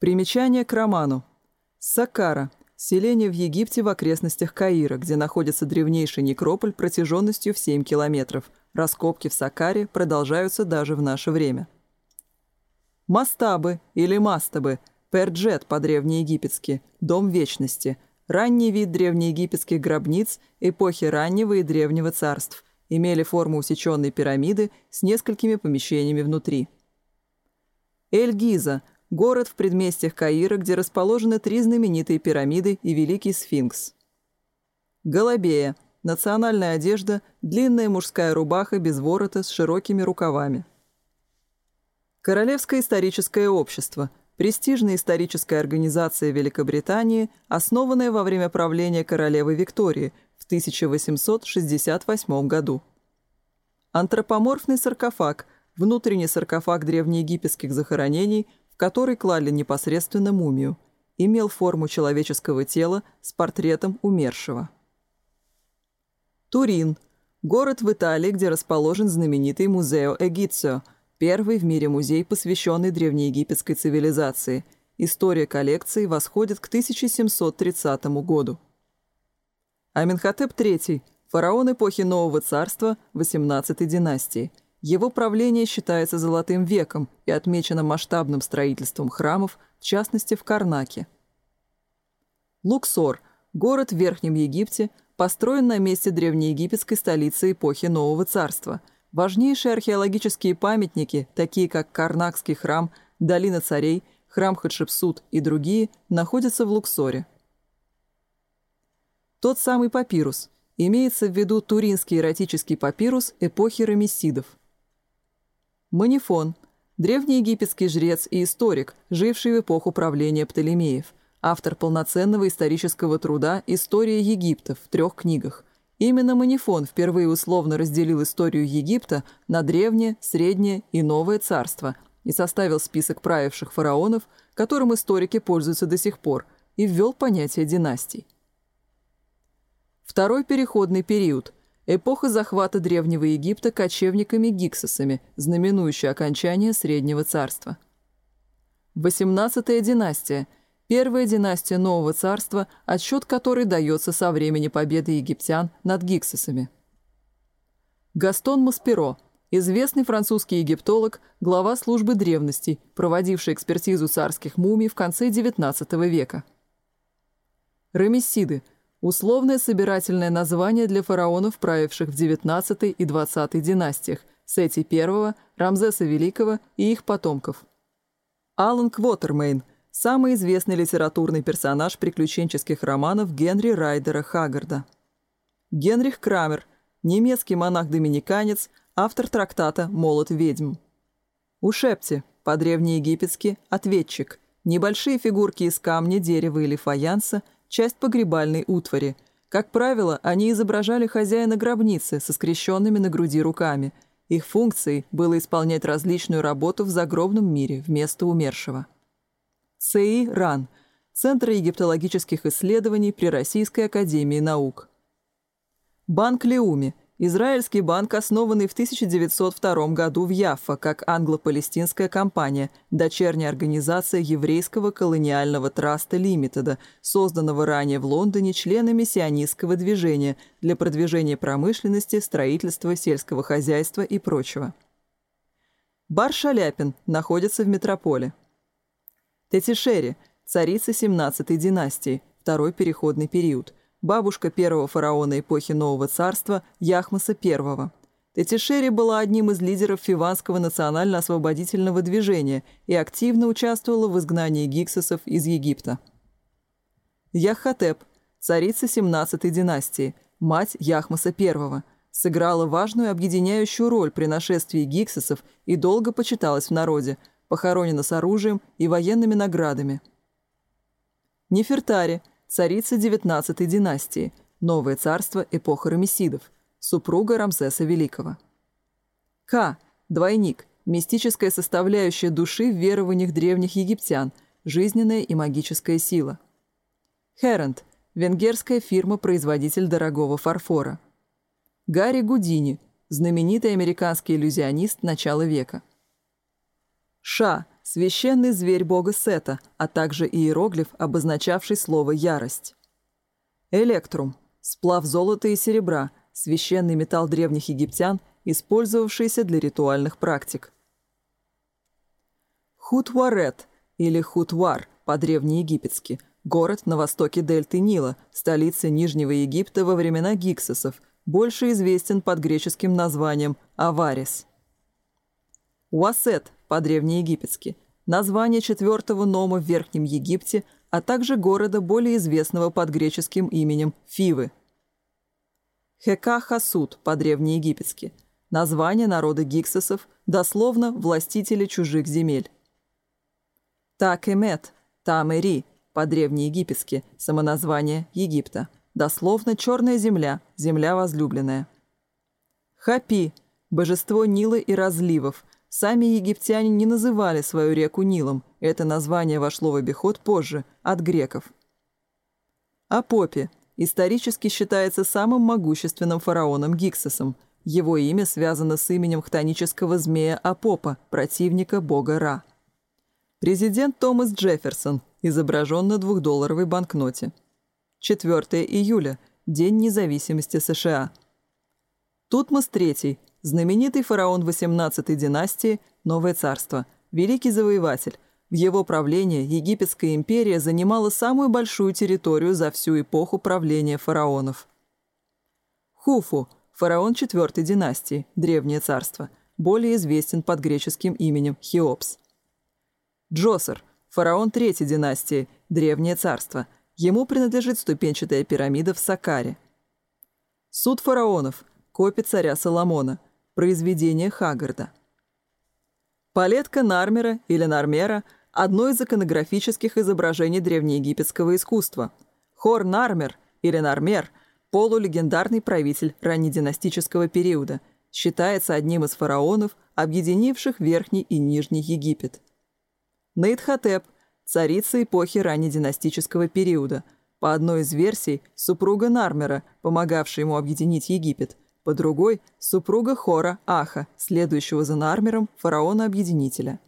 Примечание к роману. Сакара. Селение в Египте в окрестностях Каира, где находится древнейший некрополь протяженностью в 7 километров. Раскопки в Сакаре продолжаются даже в наше время. Мастабы или мастабы – перджет по-древнеегипетски, дом вечности, ранний вид древнеегипетских гробниц эпохи раннего и древнего царств, имели форму усеченной пирамиды с несколькими помещениями внутри. Эль-Гиза – город в предместьях Каира, где расположены три знаменитые пирамиды и Великий Сфинкс. Голубея – национальная одежда, длинная мужская рубаха без ворота с широкими рукавами. Королевское историческое общество – престижная историческая организация Великобритании, основанная во время правления королевы Виктории в 1868 году. Антропоморфный саркофаг – внутренний саркофаг древнеегипетских захоронений – который клали непосредственно мумию, имел форму человеческого тела с портретом умершего. Турин – город в Италии, где расположен знаменитый музео Эгицио, первый в мире музей, посвященный древнеегипетской цивилизации. История коллекции восходит к 1730 году. Аминхотеп III – фараон эпохи Нового Царства, 18 династии – его правление считается «золотым веком» и отмечено масштабным строительством храмов, в частности, в Карнаке. Луксор – город в Верхнем Египте, построен на месте древнеегипетской столицы эпохи Нового Царства. Важнейшие археологические памятники, такие как Карнакский храм, Долина царей, храм Хатшепсут и другие, находятся в Луксоре. Тот самый папирус. Имеется в виду туринский эротический папирус эпохи ремесидов. рамессидов. Манифон – древнеегипетский жрец и историк, живший в эпоху правления Птолемеев, автор полноценного исторического труда «История Египта» в трех книгах, Именно Манифон впервые условно разделил историю Египта на древнее, среднее и новое царство и составил список правивших фараонов, которым историки пользуются до сих пор, и ввел понятие династий. Второй переходный период – Эпоха захвата Древнего Египта кочевниками-гиксосами, знаменующая окончание Среднего Царства. 18-я династия – первая династия Нового Царства, отсчет которой дается со времени победы египтян над гиксосами. Гастон Масперо – известный французский египтолог, глава службы древностей, проводивший экспертизу царских мумий в конце XIX века. Ремесиды – условное собирательное название для фараонов, правивших в XIX и XX династиях – Сети I, Рамзеса Великого и их потомков. Алан Квотермейн – самый известный литературный персонаж приключенческих романов Генри Райдера Хаггарда. Генрих Крамер – немецкий монах-доминиканец, автор трактата «Молот ведьм». Ушепти – по-древнеегипетски «ответчик», небольшие фигурки из камня, дерева или фаянса – часть погребальной утвари. Как правило, они изображали хозяина гробницы со скрещенными на груди руками. Их функцией было исполнять различную работу в загробном мире вместо умершего. ЦИ РАН – Центр египтологических исследований при Российской академии наук. Банк Леуми – Израильский банк, основанный в 1902 году в Яффа как англо-палестинская компания, дочерняя организация еврейского колониального траста Лимитеда, созданного ранее в Лондоне членами сионистского движения для продвижения промышленности, строительства, сельского хозяйства и прочего. Бар Шаляпин находится в метрополе. Тетишери – царица 17-й династии, второй переходный период – бабушка первого фараона эпохи Нового царства Яхмаса I. Тетишери была одним из лидеров фиванского национально-освободительного движения и активно участвовала в изгнании гиксосов из Египта. Яхотеп, царица 17-й династии, мать Яхмаса I, сыграла важную объединяющую роль при нашествии гиксосов и долго почиталась в народе, похоронена с оружием и военными наградами. Нефертари – царица девятнадцатой династии, новое царство эпоха Рамесидов, супруга Рамсеса Великого. К. Двойник. Мистическая составляющая души в верованиях древних египтян, жизненная и магическая сила. Херент. Венгерская фирма-производитель дорогого фарфора. Гарри Гудини. Знаменитый американский иллюзионист начала века. Ша священный зверь бога Сета, а также иероглиф, обозначавший слово «ярость». Электрум – сплав золота и серебра, священный металл древних египтян, использовавшийся для ритуальных практик. Хутварет или Хутвар по-древнеегипетски – город на востоке дельты Нила, столица Нижнего Египта во времена гиксосов, больше известен под греческим названием Аварис. Уасет поддревней египетски. Название четвертого нома в Верхнем Египте, а также города, более известного под греческим именем Фивы. Хека-Хасуд по-древнеегипетски. Название народа гиксосов, дословно «властители чужих земель». Такемет, Тамери по-древнеегипетски, самоназвание Египта. Дословно «черная земля», «земля возлюбленная». Хапи – божество Нила и разливов, Сами египтяне не называли свою реку Нилом, это название вошло в обиход позже, от греков. Апопи исторически считается самым могущественным фараоном Гиксосом. Его имя связано с именем хтонического змея Апопа, противника бога Ра. Президент Томас Джефферсон изображен на двухдолларовой банкноте. 4 июля – День независимости США. Тутмос III – знаменитый фараон XVIII династии «Новое царство», великий завоеватель. В его правлении Египетская империя занимала самую большую территорию за всю эпоху правления фараонов. Хуфу – фараон IV династии, Древнее царство, более известен под греческим именем Хеопс. Джосер – фараон III династии, Древнее царство. Ему принадлежит ступенчатая пирамида в Сакаре. Суд фараонов – копия царя Соломона – произведения Хаггарда. Палетка Нармера или Нармера – одно из иконографических изображений древнеегипетского искусства. Хор Нармер или Нармер – полулегендарный правитель раннединастического периода, считается одним из фараонов, объединивших Верхний и Нижний Египет. Нейтхотеп – царица эпохи раннединастического периода, по одной из версий супруга Нармера, помогавшая ему объединить Египет – по другой – супруга Хора Аха, следующего за Нармером фараона-объединителя.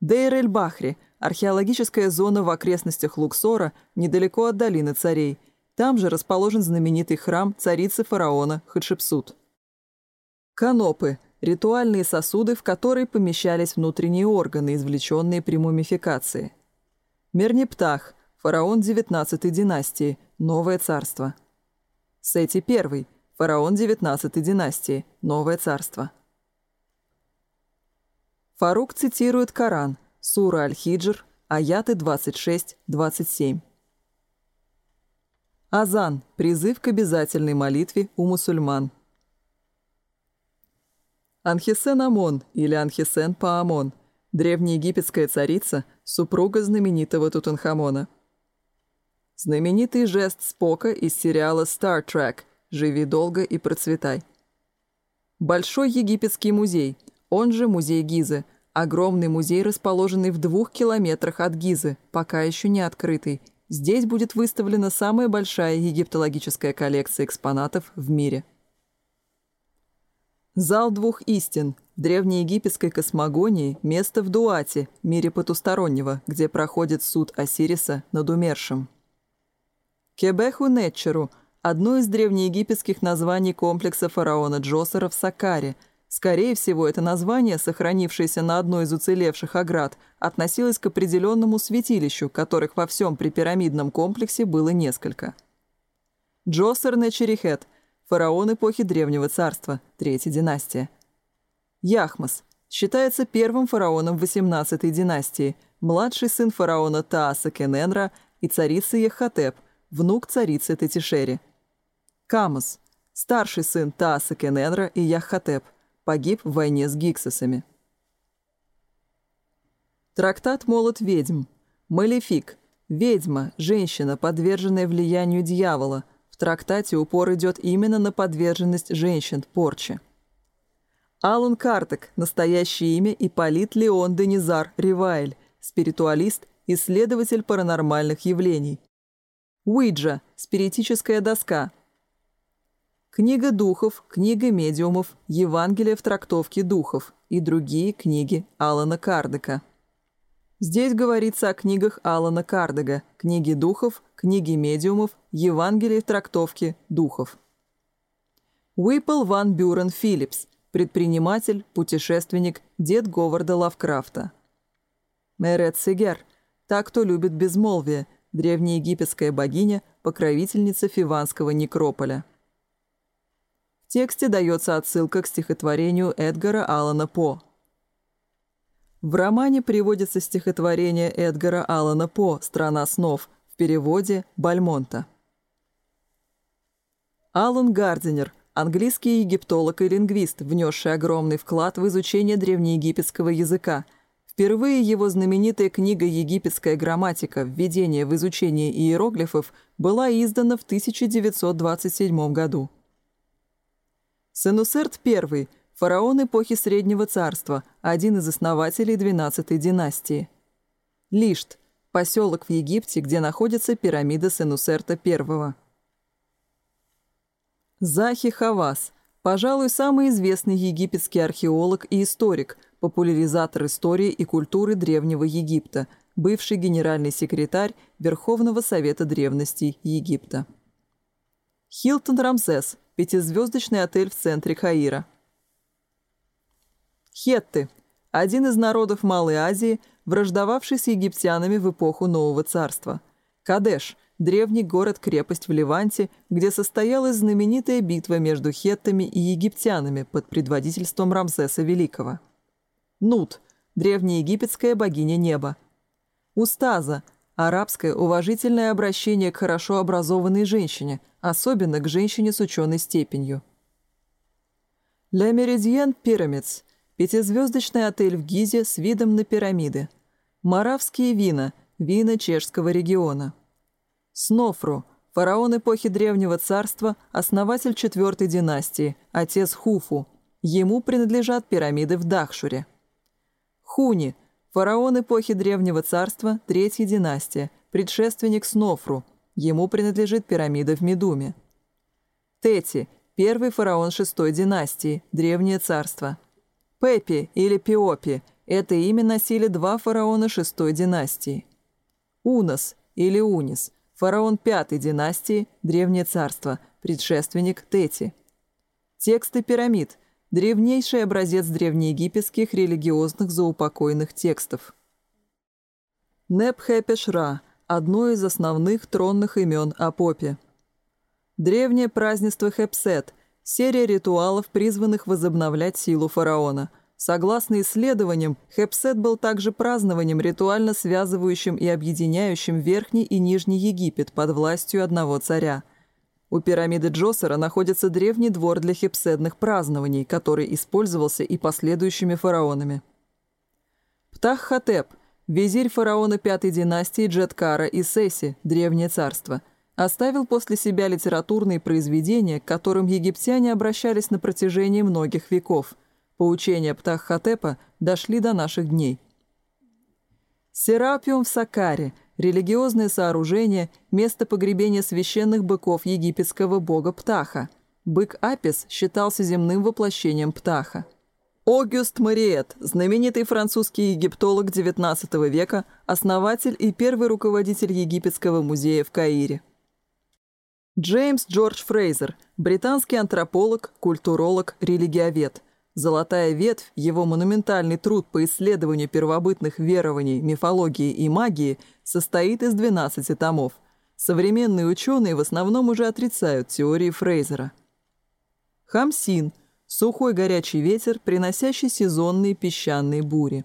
Дейр-эль-Бахри – археологическая зона в окрестностях Луксора, недалеко от долины царей. Там же расположен знаменитый храм царицы фараона Хатшепсут. Канопы – ритуальные сосуды, в которые помещались внутренние органы, извлеченные при мумификации. Мернептах – фараон XIX династии, новое царство. Сети первый. фараон XIX династии, Новое царство. Фарук цитирует Коран, Сура Аль-Хиджр, аяты 26-27. Азан – призыв к обязательной молитве у мусульман – Анхисен Амон или Анхисен Паамон, древнеегипетская царица, супруга знаменитого Тутанхамона. Знаменитый жест Спока из сериала Star Trek живи долго и процветай. Большой египетский музей, он же музей Гизы, огромный музей, расположенный в двух километрах от Гизы, пока еще не открытый. Здесь будет выставлена самая большая египтологическая коллекция экспонатов в мире. Зал двух истин. В древнеегипетской космогонии место в Дуате, мире потустороннего, где проходит суд Осириса над умершим. Кебеху Нетчеру – Одно из древнеегипетских названий комплекса фараона Джосера в Сакаре. Скорее всего, это название, сохранившееся на одной из уцелевших оград, относилось к определенному святилищу, которых во всем припирамидном комплексе было несколько. Джосер Нечерихет – фараон эпохи Древнего Царства, Третья династия. Яхмас – считается первым фараоном 18-й династии, младший сын фараона Тааса Кененра и царицы Ехотеп, внук царицы Тетишери – Камас, старший сын Тааса Кенедра и Яхотеп, погиб в войне с гиксосами. Трактат «Молот ведьм». Малефик. Ведьма, женщина, подверженная влиянию дьявола. В трактате упор идет именно на подверженность женщин порче. Алан Картек, настоящее имя Ипполит Леон Денизар Ривайль, спиритуалист, исследователь паранормальных явлений. Уиджа, спиритическая доска, Книга духов, книга медиумов, Евангелие в трактовке духов и другие книги Алана Кардека. Здесь говорится о книгах Алана Кардега, книги духов, книги медиумов, Евангелие в трактовке духов. Уиппл Ван Бюрен Филлипс, предприниматель, путешественник, дед Говарда Лавкрафта. Мерет Сегер, та, кто любит безмолвие, древнеегипетская богиня, покровительница Фиванского некрополя. В тексте дается отсылка к стихотворению Эдгара Аллана По. В романе приводится стихотворение Эдгара Аллана По «Страна снов» в переводе Бальмонта. Аллан Гардинер – английский египтолог и лингвист, внесший огромный вклад в изучение древнеегипетского языка. Впервые его знаменитая книга «Египетская грамматика. Введение в изучение иероглифов» была издана в 1927 году. Сенусерт I – фараон эпохи Среднего Царства, один из основателей 12 династии. Лишт – поселок в Египте, где находится пирамида Сенусерта I. Захи Хавас – пожалуй, самый известный египетский археолог и историк, популяризатор истории и культуры Древнего Египта, бывший генеральный секретарь Верховного Совета Древностей Египта. Хилтон Рамзес, пятизвездочный отель в центре Каира. Хетты – один из народов Малой Азии, враждовавший с египтянами в эпоху Нового Царства. Кадеш – древний город-крепость в Леванте, где состоялась знаменитая битва между хеттами и египтянами под предводительством Рамзеса Великого. Нут – древнеегипетская богиня неба. Устаза – арабское уважительное обращение к хорошо образованной женщине, особенно к женщине с ученой степенью. «Ля Меридиен Пирамидс» – пятизвездочный отель в Гизе с видом на пирамиды. «Маравские вина» – вина чешского региона. «Снофру» – фараон эпохи Древнего Царства, основатель четвертой династии, отец Хуфу. Ему принадлежат пирамиды в Дахшуре. «Хуни» – Фараон эпохи Древнего Царства, Третья династия, предшественник Снофру. Ему принадлежит пирамида в Медуме. Тети – первый фараон шестой династии, Древнее Царство. Пепи или Пиопи – это имя носили два фараона шестой династии. Унос или Унис – фараон пятой династии, Древнее Царство, предшественник Тети. Тексты пирамид – древнейший образец древнеегипетских религиозных заупокойных текстов. Непхепешра – одно из основных тронных имен Апопи. Древнее празднество Хепсет – серия ритуалов, призванных возобновлять силу фараона. Согласно исследованиям, Хепсет был также празднованием, ритуально связывающим и объединяющим Верхний и Нижний Египет под властью одного царя – у пирамиды Джосера находится древний двор для хипседных празднований, который использовался и последующими фараонами. Птах-Хотеп Хатеп, визирь фараона пятой династии Джеткара и Сеси, Древнее царство – оставил после себя литературные произведения, к которым египтяне обращались на протяжении многих веков. Поучения Птаххотепа дошли до наших дней. Серапиум в Сакаре – религиозное сооружение, место погребения священных быков египетского бога Птаха. Бык Апис считался земным воплощением Птаха. Огюст Мариет, знаменитый французский египтолог XIX века, основатель и первый руководитель египетского музея в Каире. Джеймс Джордж Фрейзер, британский антрополог, культуролог, религиовед. Золотая ветвь, его монументальный труд по исследованию первобытных верований, мифологии и магии, состоит из 12 томов. Современные ученые в основном уже отрицают теории Фрейзера. Хамсин – сухой горячий ветер, приносящий сезонные песчаные бури.